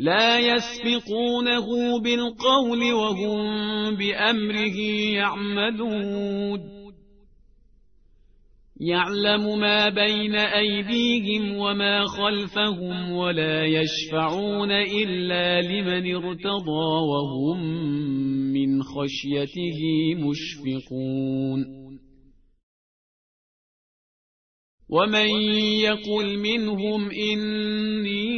لا يسبقونه بالقول وهم بأمره يعملون. يعلم ما بين أيديهم وما خلفهم ولا يشفعون إلا لمن ارتضى وهم من خشيته مشفقون. ومن يقل منهم إني